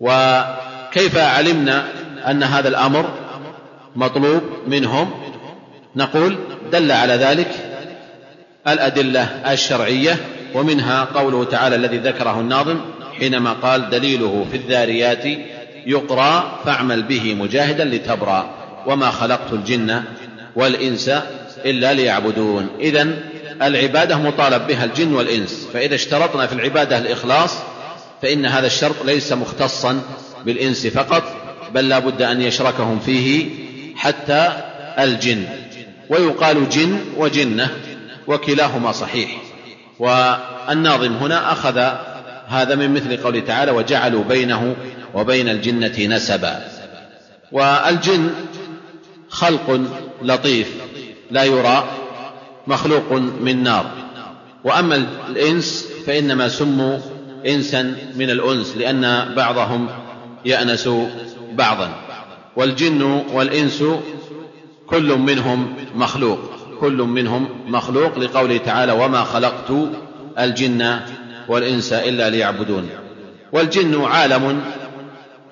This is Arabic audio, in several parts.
وكيف علمنا أن هذا الأمر مطلوب منهم؟ نقول دل على ذلك الأدلة الشرعية ومنها قوله تعالى الذي ذكره الناظم حينما قال دليله في الذاريات يقرى فاعمل به مجاهدا لتبرى وما خلقت الجن والإنس إلا ليعبدون. إذا العبادة مطالب بها الجن والإنس فإذا اشترطنا في العبادة الإخلاص فإن هذا الشرط ليس مختصا بالإنس فقط بل لا بد أن يشركهم فيه حتى الجن. ويقال جن وجنة وكلاهما صحيح. والناظم هنا أخذ هذا من مثل قوله تعالى وجعلوا بينه وبين الجنة نسبا والجن خلق لطيف لا يرى مخلوق من نار. وأما الإنس فإنما سموا انسا من الأنس لأن بعضهم يأنس بعضا. والجن والإنس كل منهم مخلوق كل منهم مخلوق لقوله تعالى وما خلقت الجن والإنس إلا ليعبدون والجن عالم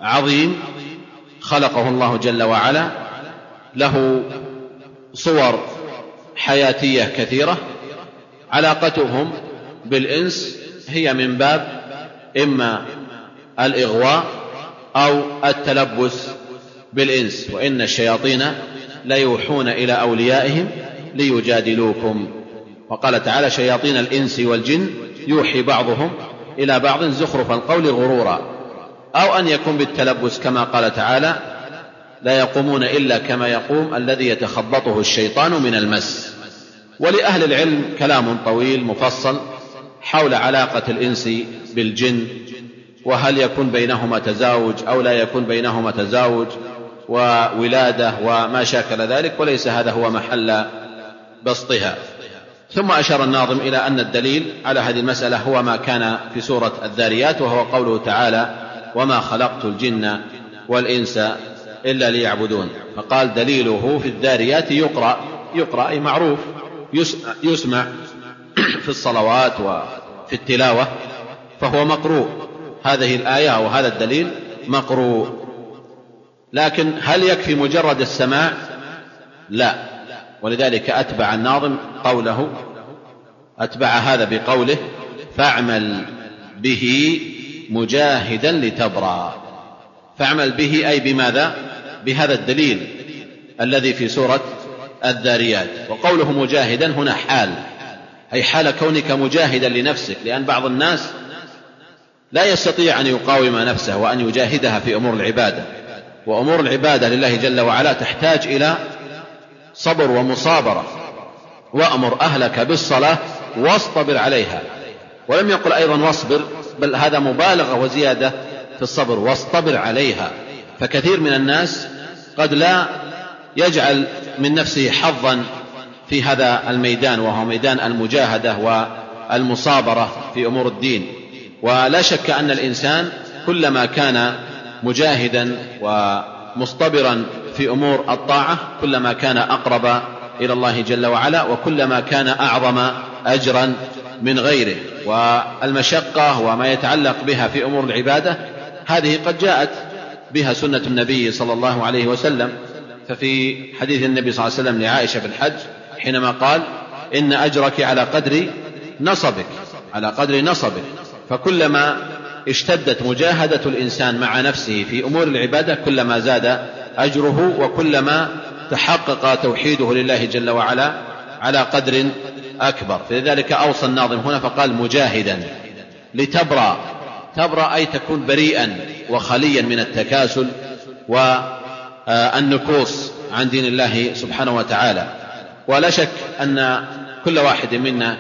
عظيم خلقه الله جل وعلا. له صور حياتية كثيرة. علاقتهم بالإنس هي من باب إما الإغواء أو التلبس بالإنس وإن الشياطين ليوحون إلى أوليائهم ليجادلوكم. وقال تعالى شياطين الإنس والجن يوحي بعضهم إلى بعض زخرف القول غرورا. أو أن يكون بالتلبس كما قال تعالى لا يقومون إلا كما يقوم الذي يتخبطه الشيطان من المس. ولأهل العلم كلام طويل مفصل حول علاقة الإنس بالجن وهل يكون بينهما تزاوج أو لا يكون بينهما تزاوج وولادة وما شاكل ذلك وليس هذا هو محل بسطها. ثم أشار الناظم إلى أن الدليل على هذه المسألة هو ما كان في سورة الذاريات وهو قوله تعالى وما خلقت الجن والإنس إلا ليعبدون فقال دليله في الذاريات يقرأ يقرأ أي معروف يسمع في الصلوات وفي التلاوة فهو مقروء. هذه الآية وهذا الدليل مقروء. لكن هل يكفي مجرد السماع؟ لا. ولذلك أتبع الناظم قوله أتبع هذا بقوله فاعمل به مجاهدا لتبرى فاعمل به أي بماذا؟ بهذا الدليل الذي في سورة الذاريات. وقوله مجاهدا هنا حال. أي حال كونك مجاهدا لنفسك لأن بعض الناس لا يستطيع أن يقاوم نفسه وأن يجاهدها في أمور العبادة. وأمور العبادة لله جل وعلا تحتاج إلى صبر ومصابرة. وأمر أهلك بالصلاة واصطبر عليها. ولم يقل أيضا واصبر بل هذا مبالغة وزيادة في الصبر واصطبر عليها. فكثير من الناس قد لا يجعل من نفسه حظا في هذا الميدان وهو ميدان المجاهدة والمصابرة في أمور الدين. ولا شك أن الإنسان كلما كان مجاهدا ومصطبرا في أمور الطاعة كلما كان أقرب إلى الله جل وعلا وكلما كان أعظم اجرا من غيره. والمشقة وما يتعلق بها في أمور العبادة هذه قد جاءت بها سنة النبي صلى الله عليه وسلم. ففي حديث النبي صلى الله عليه وسلم لعائشة في الحج حينما قال إن أجرك على قدر نصبك على قدر نصبك. فكلما اشتدت مجاهدة الإنسان مع نفسه في أمور العبادة كلما زاد أجره وكلما تحقق توحيده لله جل وعلا على قدر أكبر. فلذلك أوصى الناظم هنا فقال مجاهدا لتبرى تبرى أي تكون بريئا وخليا من التكاسل والنكوص عن دين الله سبحانه وتعالى. ولا شك أن كل واحد منا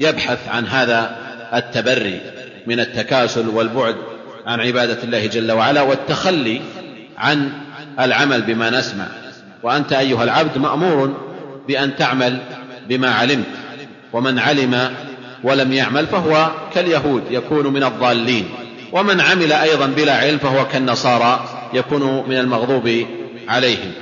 يبحث عن هذا التبري من التكاسل والبعد عن عبادة الله جل وعلا والتخلي عن العمل بما نسمع. وأنت أيها العبد مأمور بأن تعمل بما علمت ومن علم ولم يعمل فهو كاليهود يكون من الضالين. ومن عمل أيضا بلا علم فهو كالنصارى يكون من المغضوب عليهم.